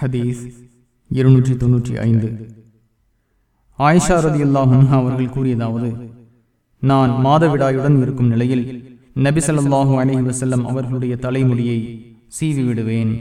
ஹதீஸ் இருநூற்றி தொன்னூற்றி ஐந்து. ஆயிஷா ரதி அவர்கள் கூறியதாவது நான் மாதவிடாயுடன் இருக்கும் நிலையில் நபிசல்லாஹூ ஸல்லல்லாஹு வசல்லம் அவர்களுடைய தலைமொழியை சீவி விடுவேன்.